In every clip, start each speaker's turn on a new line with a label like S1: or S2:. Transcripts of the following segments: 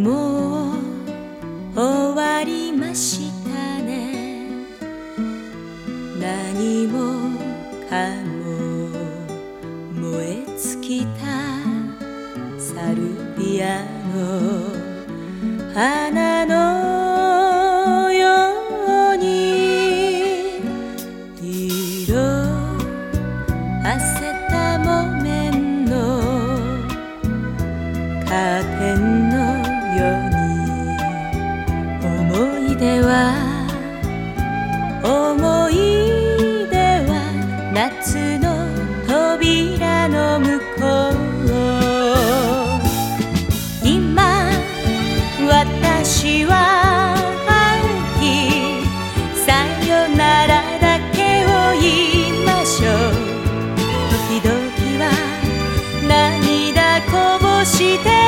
S1: もう終わりましたね。何もかも燃え尽きたサルビアの花の出は思い出は夏の扉の向こう。今私は秋さよならだけを言いましょう。時々は涙こぼして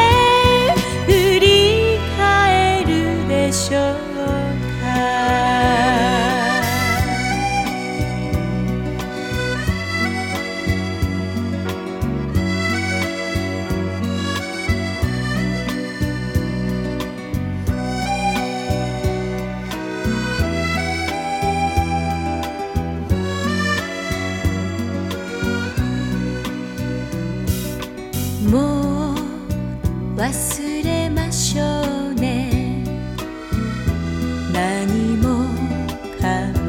S1: もう忘れましょうね。何もかも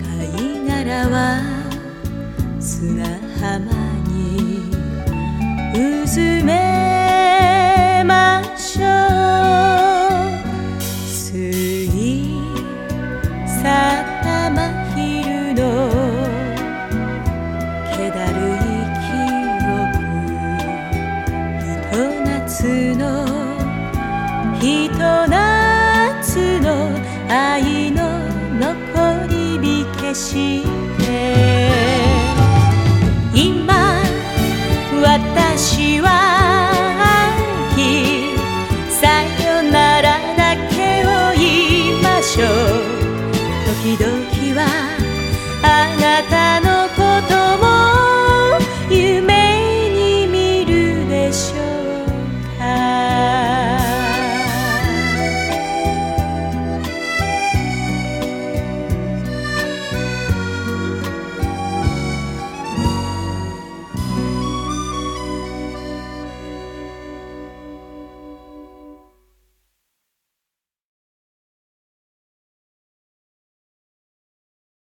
S1: 貝殻は砂浜にうずめ夏のひと夏の愛の残り火消し